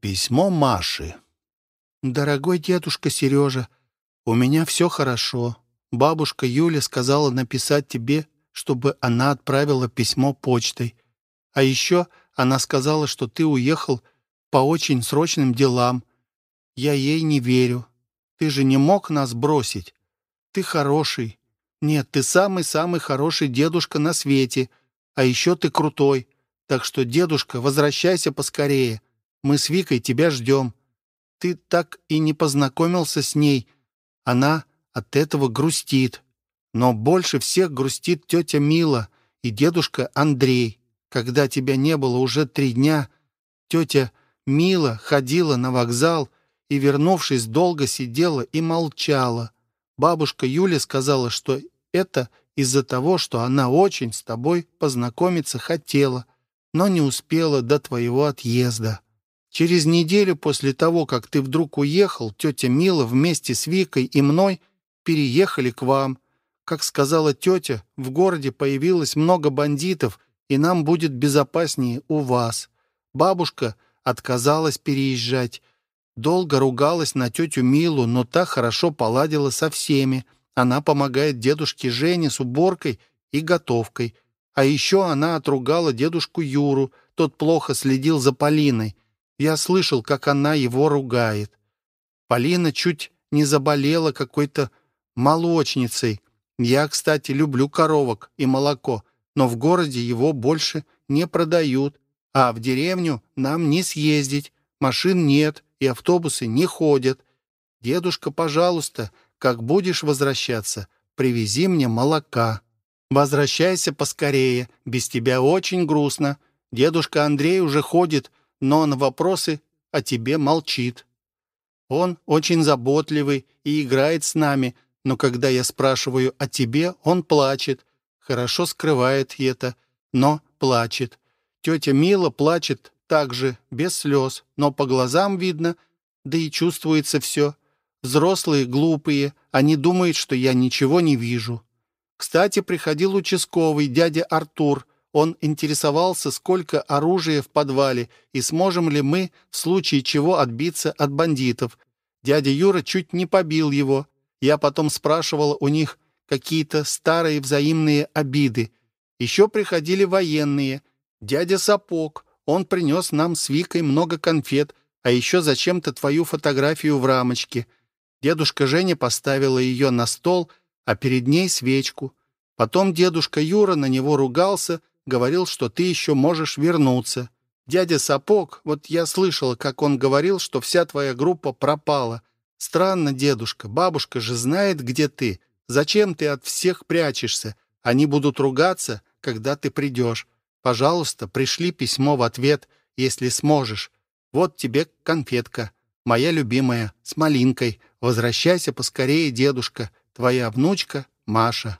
Письмо Маши. «Дорогой дедушка Сережа, у меня все хорошо. Бабушка Юля сказала написать тебе, чтобы она отправила письмо почтой. А еще она сказала, что ты уехал по очень срочным делам. Я ей не верю. Ты же не мог нас бросить. Ты хороший. Нет, ты самый-самый хороший дедушка на свете. А еще ты крутой. Так что, дедушка, возвращайся поскорее. Мы с Викой тебя ждем. Ты так и не познакомился с ней. Она от этого грустит. Но больше всех грустит тетя Мила и дедушка Андрей. Когда тебя не было уже три дня, тетя Мила ходила на вокзал и, вернувшись, долго сидела и молчала. Бабушка Юля сказала, что это из-за того, что она очень с тобой познакомиться хотела, но не успела до твоего отъезда. Через неделю после того, как ты вдруг уехал, тетя Мила вместе с Викой и мной переехали к вам. Как сказала тетя, в городе появилось много бандитов, и нам будет безопаснее у вас. Бабушка отказалась переезжать. Долго ругалась на тетю Милу, но та хорошо поладила со всеми. Она помогает дедушке Жене с уборкой и готовкой. А еще она отругала дедушку Юру, тот плохо следил за Полиной. Я слышал, как она его ругает. Полина чуть не заболела какой-то молочницей. Я, кстати, люблю коровок и молоко, но в городе его больше не продают, а в деревню нам не съездить, машин нет и автобусы не ходят. Дедушка, пожалуйста, как будешь возвращаться, привези мне молока. Возвращайся поскорее, без тебя очень грустно. Дедушка Андрей уже ходит, но на вопросы о тебе молчит. Он очень заботливый и играет с нами, но когда я спрашиваю о тебе, он плачет. Хорошо скрывает это, но плачет. Тетя Мила плачет также, без слез, но по глазам видно, да и чувствуется все. Взрослые глупые, они думают, что я ничего не вижу. Кстати, приходил участковый, дядя Артур, он интересовался, сколько оружия в подвале и сможем ли мы в случае чего отбиться от бандитов. Дядя Юра чуть не побил его. Я потом спрашивала у них какие-то старые взаимные обиды. Еще приходили военные. Дядя Сапог, он принес нам с Викой много конфет, а еще зачем-то твою фотографию в рамочке. Дедушка Женя поставила ее на стол, а перед ней свечку. Потом дедушка Юра на него ругался, говорил, что ты еще можешь вернуться. Дядя Сапог, вот я слышала, как он говорил, что вся твоя группа пропала. Странно, дедушка, бабушка же знает, где ты. Зачем ты от всех прячешься? Они будут ругаться, когда ты придешь. Пожалуйста, пришли письмо в ответ, если сможешь. Вот тебе конфетка, моя любимая, с малинкой. Возвращайся поскорее, дедушка. Твоя внучка Маша.